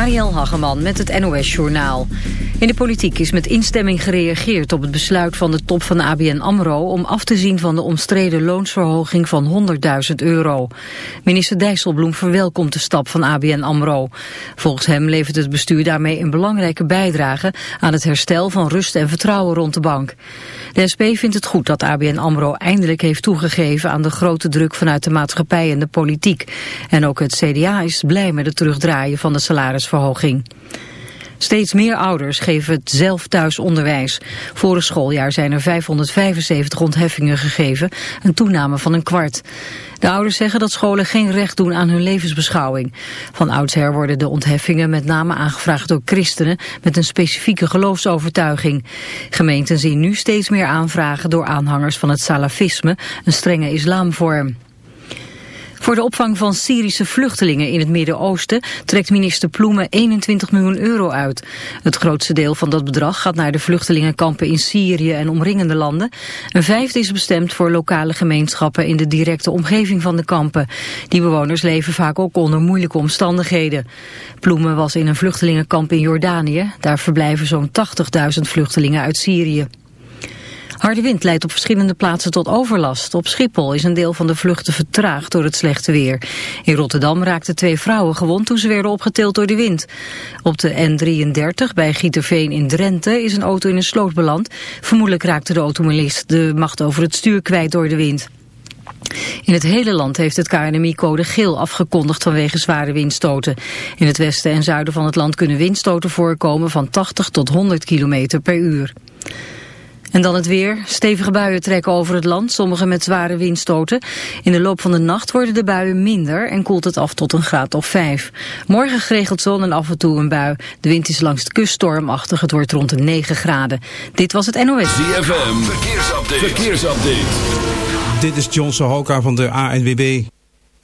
Marielle Hageman met het NOS Journaal. In de politiek is met instemming gereageerd op het besluit van de top van ABN AMRO... om af te zien van de omstreden loonsverhoging van 100.000 euro. Minister Dijsselbloem verwelkomt de stap van ABN AMRO. Volgens hem levert het bestuur daarmee een belangrijke bijdrage... aan het herstel van rust en vertrouwen rond de bank. De SP vindt het goed dat ABN AMRO eindelijk heeft toegegeven... aan de grote druk vanuit de maatschappij en de politiek. En ook het CDA is blij met het terugdraaien van de salarisverhoging. Steeds meer ouders geven het zelf thuis onderwijs. Vorig schooljaar zijn er 575 ontheffingen gegeven, een toename van een kwart. De ouders zeggen dat scholen geen recht doen aan hun levensbeschouwing. Van oudsher worden de ontheffingen met name aangevraagd door christenen met een specifieke geloofsovertuiging. Gemeenten zien nu steeds meer aanvragen door aanhangers van het salafisme, een strenge islamvorm. Voor de opvang van Syrische vluchtelingen in het Midden-Oosten trekt minister Ploemen 21 miljoen euro uit. Het grootste deel van dat bedrag gaat naar de vluchtelingenkampen in Syrië en omringende landen. Een vijfde is bestemd voor lokale gemeenschappen in de directe omgeving van de kampen. Die bewoners leven vaak ook onder moeilijke omstandigheden. Ploemen was in een vluchtelingenkamp in Jordanië. Daar verblijven zo'n 80.000 vluchtelingen uit Syrië. Harde wind leidt op verschillende plaatsen tot overlast. Op Schiphol is een deel van de vluchten vertraagd door het slechte weer. In Rotterdam raakten twee vrouwen gewond toen ze werden opgetild door de wind. Op de N33 bij Gieterveen in Drenthe is een auto in een sloot beland. Vermoedelijk raakte de automobilist de macht over het stuur kwijt door de wind. In het hele land heeft het KNMI code geel afgekondigd vanwege zware windstoten. In het westen en zuiden van het land kunnen windstoten voorkomen van 80 tot 100 km per uur. En dan het weer. Stevige buien trekken over het land, sommige met zware windstoten. In de loop van de nacht worden de buien minder en koelt het af tot een graad of vijf. Morgen geregeld zon en af en toe een bui. De wind is langs de kust stormachtig, het wordt rond de 9 graden. Dit was het NOS. ZFM, verkeersupdate. verkeersupdate. Dit is John Sohoka van de ANWB.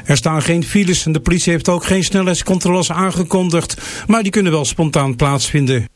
Er staan geen files en de politie heeft ook geen snelheidscontroles aangekondigd, maar die kunnen wel spontaan plaatsvinden.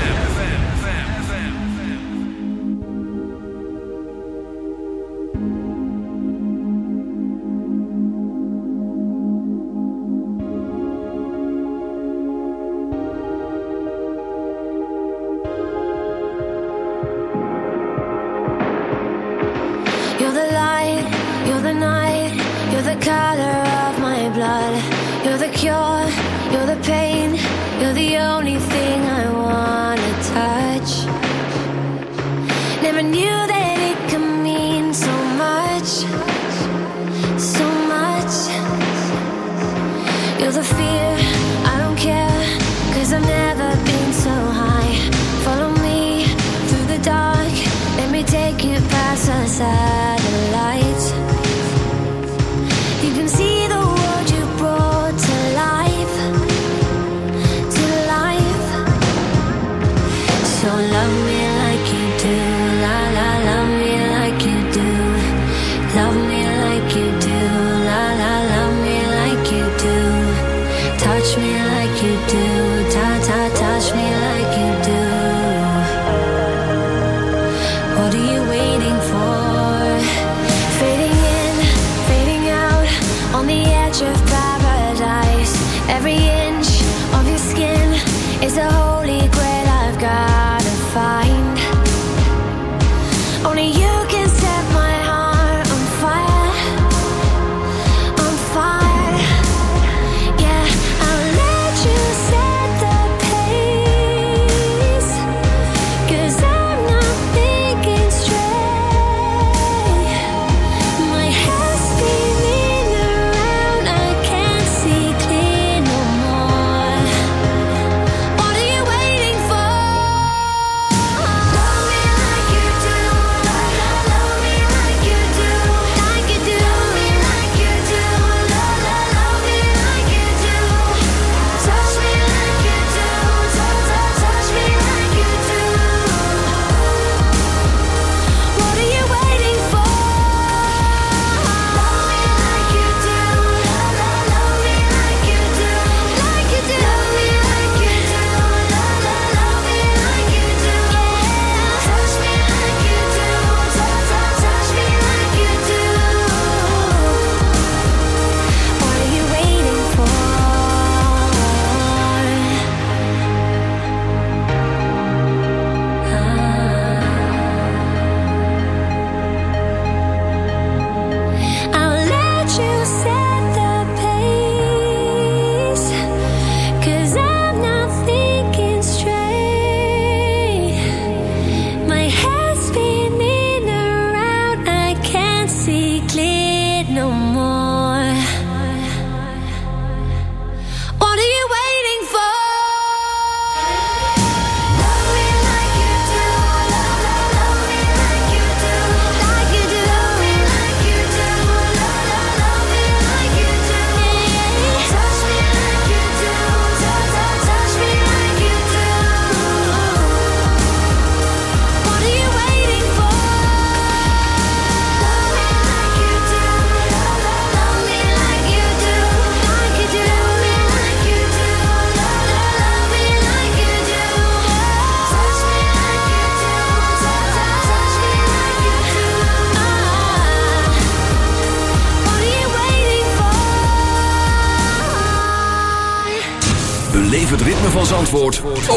You're the color of my blood. You're the cure.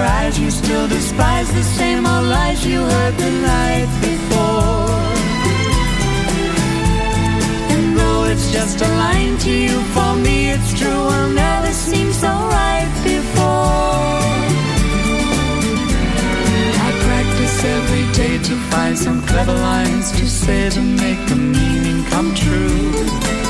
Your eyes, you still despise the same old lies you heard the night before. And though it's just a line to you, for me it's true, I'll never seem so right before. I practice every day to find some clever lines to say to make the meaning come true.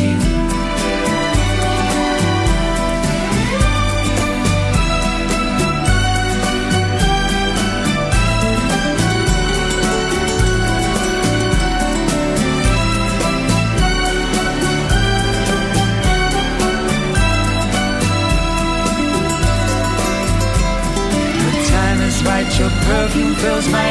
fills my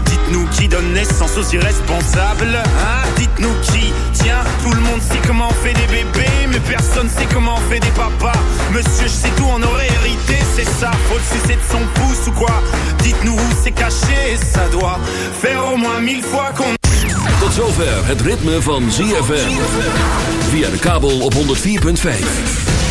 Dites-nous qui donne naissance aux irresponsables Hein Dites-nous qui Tiens, tout le monde sait comment on fait des bébés Mais personne sait comment on fait des papas Monsieur, je sais tout, on aurait hérité, c'est ça Faut le sucer de son pouce ou quoi Dites-nous où c'est caché Ça doit faire au moins mille fois qu'on... Tot zover het ritme van ZFM. Via de kabel op 104.5.